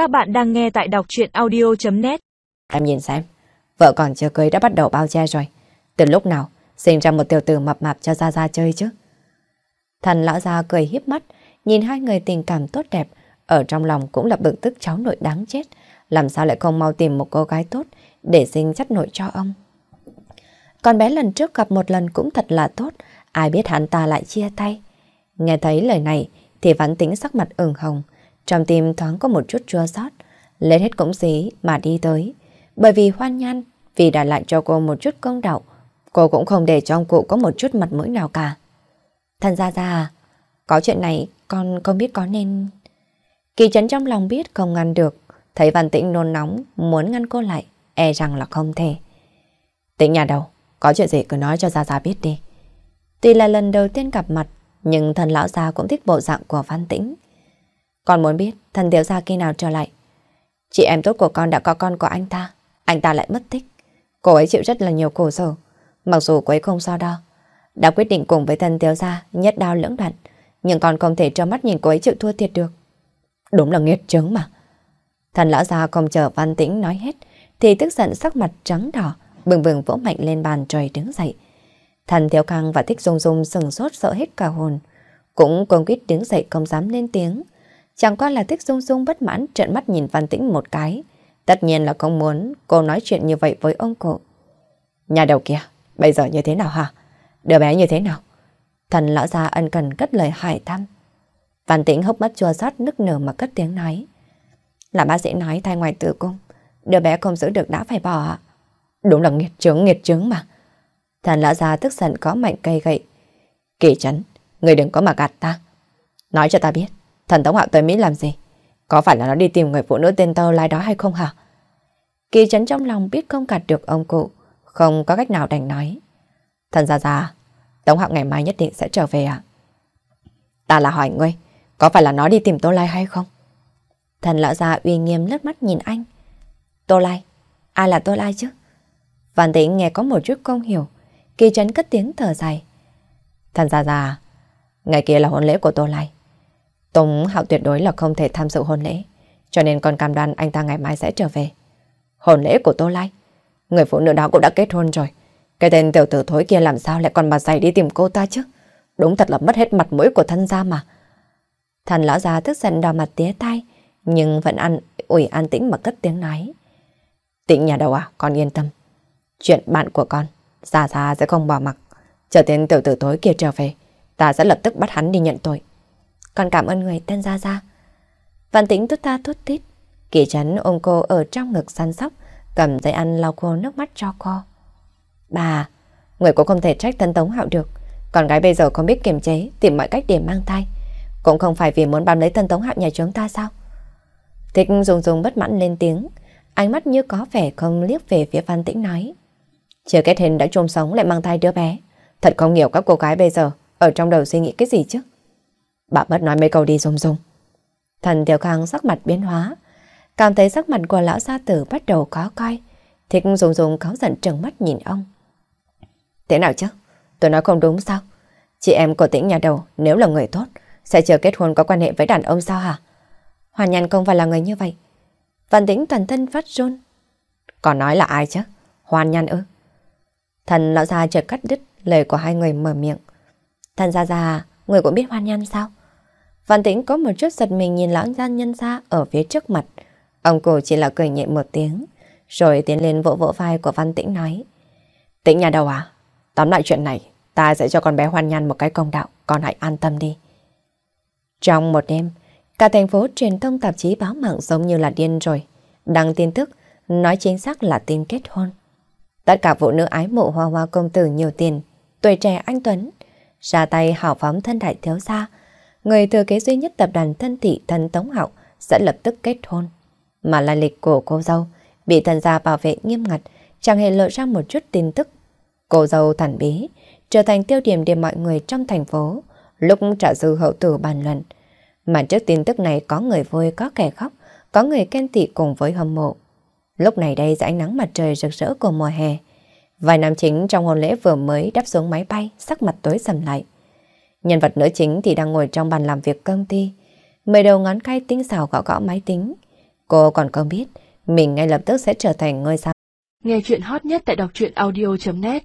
Các bạn đang nghe tại đọc chuyện audio.net Em nhìn xem, vợ còn chưa cưới đã bắt đầu bao che rồi. Từ lúc nào sinh ra một tiểu tử mập mạp cho Gia Gia chơi chứ? Thần lão Gia cười hiếp mắt, nhìn hai người tình cảm tốt đẹp, ở trong lòng cũng là bực tức cháu nội đáng chết. Làm sao lại không mau tìm một cô gái tốt để sinh chất nội cho ông? Con bé lần trước gặp một lần cũng thật là tốt, ai biết hắn ta lại chia tay. Nghe thấy lời này thì vãn tính sắc mặt ửng hồng, trong tim thoáng có một chút chua xót, lên hết cũng dí mà đi tới. Bởi vì hoan nhan, vì đã lại cho cô một chút công đạo, cô cũng không để cho ông cụ có một chút mặt mũi nào cả. Thần ra ra à, có chuyện này con không biết có nên... Kỳ chấn trong lòng biết không ngăn được, thấy Văn Tĩnh nôn nóng, muốn ngăn cô lại, e rằng là không thể. Tĩnh nhà đầu có chuyện gì cứ nói cho Gia Gia biết đi. Tuy là lần đầu tiên gặp mặt, nhưng thần lão gia cũng thích bộ dạng của Văn Tĩnh. Con muốn biết thần thiếu gia khi nào trở lại. Chị em tốt của con đã có con của anh ta, anh ta lại mất tích. Cô ấy chịu rất là nhiều khổ sở, mặc dù cô ấy không so đo. Đã quyết định cùng với thần thiếu gia nhất đao lưỡng đoạn, nhưng con không thể cho mắt nhìn cô ấy chịu thua thiệt được. Đúng là nghiệt chứng mà. Thần lão gia không chờ Văn Tĩnh nói hết, thì tức giận sắc mặt trắng đỏ, bừng bừng vỗ mạnh lên bàn trời đứng dậy. Thần Thiếu Khang và Thích Dung Dung sừng sốt sợ hết cả hồn. Cũng cương quyết đứng dậy không dám lên tiếng. Chẳng qua là Thích Dung Dung bất mãn trợn mắt nhìn Văn Tĩnh một cái. Tất nhiên là không muốn cô nói chuyện như vậy với ông cụ. Nhà đầu kia, bây giờ như thế nào hả? Đứa bé như thế nào? Thần lão gia ân cần cất lời hỏi thăm. Văn Tĩnh hốc mắt chua xót nức nở mà cất tiếng nói. Là bác sĩ nói thai ngoài tử cung, đứa bé không giữ được đã phải bỏ ạ. Đúng là nghiệt chướng nghiệt chướng mà. Thần lão già tức giận có mạnh cây gậy. Kỳ chấn, người đừng có mà gạt ta. Nói cho ta biết, thần Tống Hạo tới Mỹ làm gì? Có phải là nó đi tìm người phụ nữ tên Tâu Lai đó hay không hả? Kỳ chấn trong lòng biết không gạt được ông cụ, không có cách nào đành nói. Thần già già, Tống Hạo ngày mai nhất định sẽ trở về ạ. Ta là hỏi ngươi, có phải là nó đi tìm Tô Lai hay không? Thần lão già uy nghiêm lướt mắt nhìn anh. Tô Lai? Ai là Tô Lai chứ? Văn tĩnh nghe có một chút không hiểu, Kỳ Trấn cất tiếng thở dài. Thần già già ngày kia là hôn lễ của Tô Lai. Tống Hạo tuyệt đối là không thể tham dự hôn lễ, cho nên con cam đoan anh ta ngày mai sẽ trở về. Hôn lễ của Tô Lai? Người phụ nữ đó cũng đã kết hôn rồi. Cái tên tiểu tử thối kia làm sao lại còn bà dày đi tìm cô ta chứ? Đúng thật là mất hết mặt mũi của thân gia mà. Thần lão già tức giận đỏ mặt tía tay, nhưng vẫn ăn ủi an tĩnh mà cất tiếng nói. Tĩnh nhà đầu à, con yên tâm. Chuyện bạn của con già già sẽ không bỏ mặc. Chờ tên tiểu tử tối kia trở về, ta sẽ lập tức bắt hắn đi nhận tội. Con cảm ơn người tên Gia Gia. Văn tĩnh tút ta thút tít. Kỳ chấn ôm cô ở trong ngực săn sóc, cầm giấy ăn lau khô nước mắt cho cô. Bà, người cũng không thể trách thân Tống Hạo được. Con gái bây giờ không biết kiềm chế, tìm mọi cách để mang thai. Cũng không phải vì muốn bám lấy thân Tống Hạo nhà chúng ta sao? Thích dùng dùng bất mãn lên tiếng, ánh mắt như có vẻ không liếc về phía Văn Tĩnh nói. Chưa kết hình đã chôn sống lại mang thai đứa bé. Thật không hiểu các cô gái bây giờ ở trong đầu suy nghĩ cái gì chứ. Bà bớt nói mấy câu đi, rung rung. Thần Tiểu Khang sắc mặt biến hóa. Cảm thấy sắc mặt của lão gia tử bắt đầu khó coi. Thích rung rung cáo giận trừng mắt nhìn ông. Thế nào chứ? Tôi nói không đúng sao? Chị em của tĩnh nhà đầu, nếu là người tốt, sẽ chờ kết hôn có quan hệ với đàn ông sao hả? Hoàn nhàn không phải là người như vậy. Văn tĩnh toàn thân phát run. Còn nói là ai chứ? Hoàn nhàn ư? Thần lão gia chợt cắt đứt lời của hai người mở miệng. Thần gia gia, người cũng biết hoan nhan sao? Văn tĩnh có một chút giật mình nhìn lão gia nhân gia ở phía trước mặt. Ông cổ chỉ là cười nhẹ một tiếng, rồi tiến lên vỗ vỗ vai của Văn Tĩnh nói. Tĩnh nhà đầu à? Tóm lại chuyện này, ta sẽ cho con bé hoan nhan một cái công đạo, con hãy an tâm đi. Trong một đêm, cả thành phố truyền thông tạp chí báo mạng giống như là điên rồi. Đăng tin tức, nói chính xác là tin kết hôn. Tất cả phụ nữ ái mộ hoa hoa công tử nhiều tiền, tuổi trẻ anh Tuấn, ra tay hào phóng thân đại thiếu gia. Người thừa kế duy nhất tập đoàn thân thị thân Tống Hạo sẽ lập tức kết hôn. Mà lai lịch của cô dâu bị thần gia bảo vệ nghiêm ngặt, chẳng hề lộ ra một chút tin tức. Cô dâu thản bí, trở thành tiêu điểm để mọi người trong thành phố, lúc trả dư hậu tử bàn luận. Mà trước tin tức này có người vui có kẻ khóc, có người khen tị cùng với hâm mộ. Lúc này đây dưới ánh nắng mặt trời rực rỡ của mùa hè, vài nam chính trong hôn lễ vừa mới đáp xuống máy bay, sắc mặt tối sầm lại. Nhân vật nữ chính thì đang ngồi trong bàn làm việc công ty, mười đầu ngón cay tinh xảo gõ gõ máy tính. Cô còn không biết, mình ngay lập tức sẽ trở thành ngôi sao. Nghe chuyện hot nhất tại đọc truyện audio.net